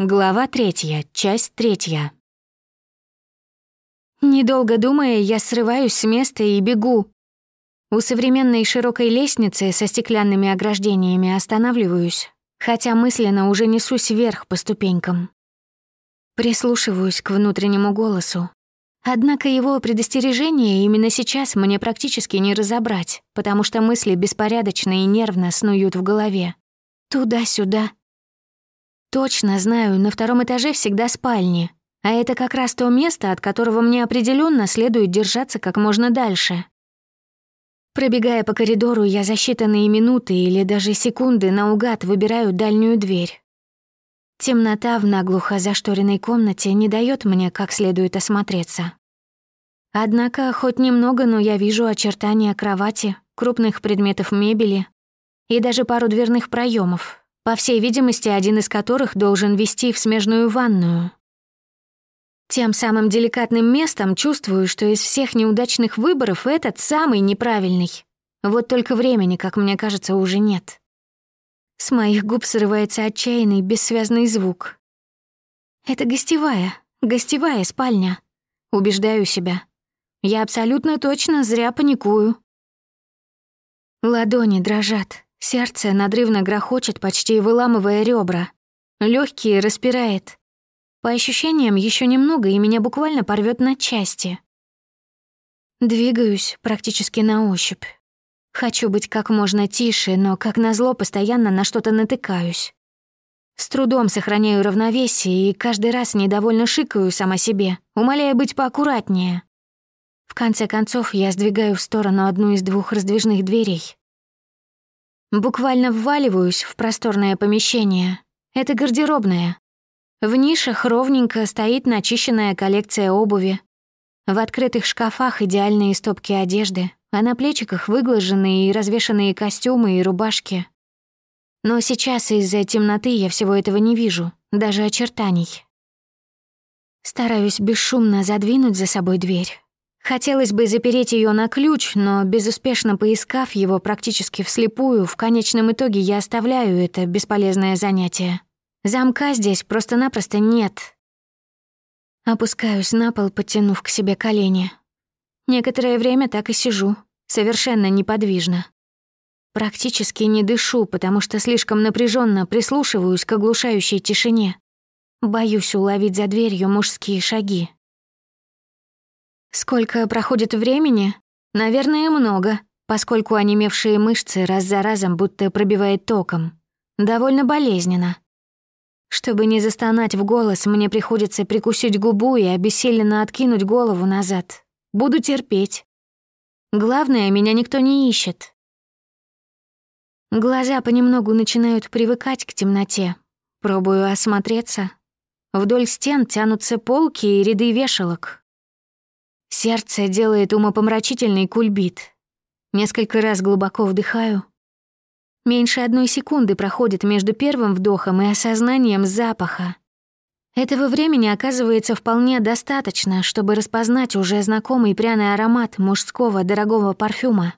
Глава третья, часть третья. Недолго думая, я срываюсь с места и бегу. У современной широкой лестницы со стеклянными ограждениями останавливаюсь, хотя мысленно уже несусь вверх по ступенькам. Прислушиваюсь к внутреннему голосу. Однако его предостережение именно сейчас мне практически не разобрать, потому что мысли беспорядочно и нервно снуют в голове. Туда-сюда, Точно знаю, на втором этаже всегда спальни, а это как раз то место, от которого мне определенно следует держаться как можно дальше. Пробегая по коридору, я за считанные минуты или даже секунды наугад выбираю дальнюю дверь. Темнота в наглухо зашторенной комнате не дает мне как следует осмотреться. Однако хоть немного, но я вижу очертания кровати, крупных предметов мебели и даже пару дверных проемов, по всей видимости, один из которых должен вести в смежную ванную. Тем самым деликатным местом чувствую, что из всех неудачных выборов этот самый неправильный. Вот только времени, как мне кажется, уже нет. С моих губ срывается отчаянный, бессвязный звук. Это гостевая, гостевая спальня. Убеждаю себя. Я абсолютно точно зря паникую. Ладони дрожат, Сердце надрывно грохочет, почти выламывая ребра. Легкие распирает. По ощущениям, еще немного, и меня буквально порвет на части. Двигаюсь практически на ощупь. Хочу быть как можно тише, но, как назло, постоянно на что-то натыкаюсь. С трудом сохраняю равновесие и каждый раз недовольно шикаю сама себе, умоляя быть поаккуратнее. В конце концов, я сдвигаю в сторону одну из двух раздвижных дверей, Буквально вваливаюсь в просторное помещение. Это гардеробная. В нишах ровненько стоит начищенная коллекция обуви. В открытых шкафах идеальные стопки одежды, а на плечиках выглаженные и развешанные костюмы и рубашки. Но сейчас из-за темноты я всего этого не вижу, даже очертаний. Стараюсь бесшумно задвинуть за собой дверь, Хотелось бы запереть ее на ключ, но безуспешно поискав его практически вслепую, в конечном итоге я оставляю это бесполезное занятие. Замка здесь просто-напросто нет. Опускаюсь на пол, подтянув к себе колени. Некоторое время так и сижу, совершенно неподвижно. Практически не дышу, потому что слишком напряженно прислушиваюсь к оглушающей тишине. Боюсь уловить за дверью мужские шаги. Сколько проходит времени? Наверное, много, поскольку онемевшие мышцы раз за разом будто пробивает током. Довольно болезненно. Чтобы не застонать в голос, мне приходится прикусить губу и обессиленно откинуть голову назад. Буду терпеть. Главное, меня никто не ищет. Глаза понемногу начинают привыкать к темноте. Пробую осмотреться. Вдоль стен тянутся полки и ряды вешалок. Сердце делает умопомрачительный кульбит. Несколько раз глубоко вдыхаю. Меньше одной секунды проходит между первым вдохом и осознанием запаха. Этого времени оказывается вполне достаточно, чтобы распознать уже знакомый пряный аромат мужского дорогого парфюма.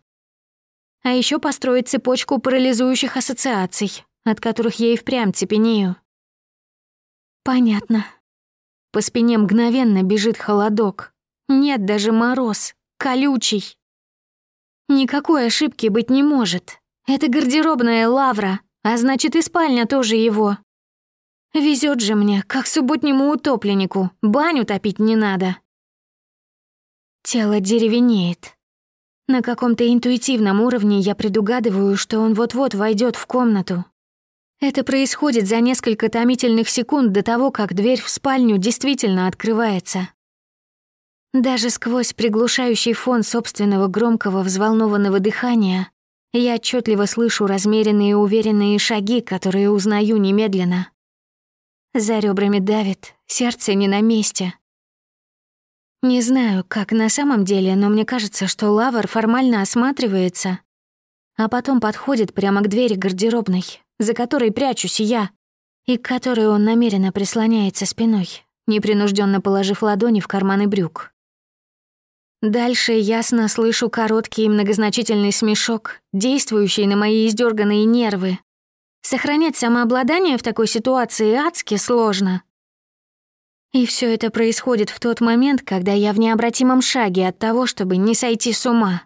А еще построить цепочку парализующих ассоциаций, от которых я и впрямь цепенею. Понятно. По спине мгновенно бежит холодок. Нет, даже мороз. Колючий. Никакой ошибки быть не может. Это гардеробная лавра, а значит и спальня тоже его. Везет же мне, как субботнему утопленнику, баню топить не надо. Тело деревенеет. На каком-то интуитивном уровне я предугадываю, что он вот-вот войдет в комнату. Это происходит за несколько томительных секунд до того, как дверь в спальню действительно открывается. Даже сквозь приглушающий фон собственного громкого взволнованного дыхания я отчетливо слышу размеренные уверенные шаги, которые узнаю немедленно. За ребрами давит, сердце не на месте. Не знаю, как на самом деле, но мне кажется, что Лавр формально осматривается, а потом подходит прямо к двери гардеробной, за которой прячусь я, и к которой он намеренно прислоняется спиной, непринужденно положив ладони в карманы брюк. Дальше ясно слышу короткий и многозначительный смешок, действующий на мои издерганные нервы. Сохранять самообладание в такой ситуации адски сложно. И все это происходит в тот момент, когда я в необратимом шаге от того, чтобы не сойти с ума.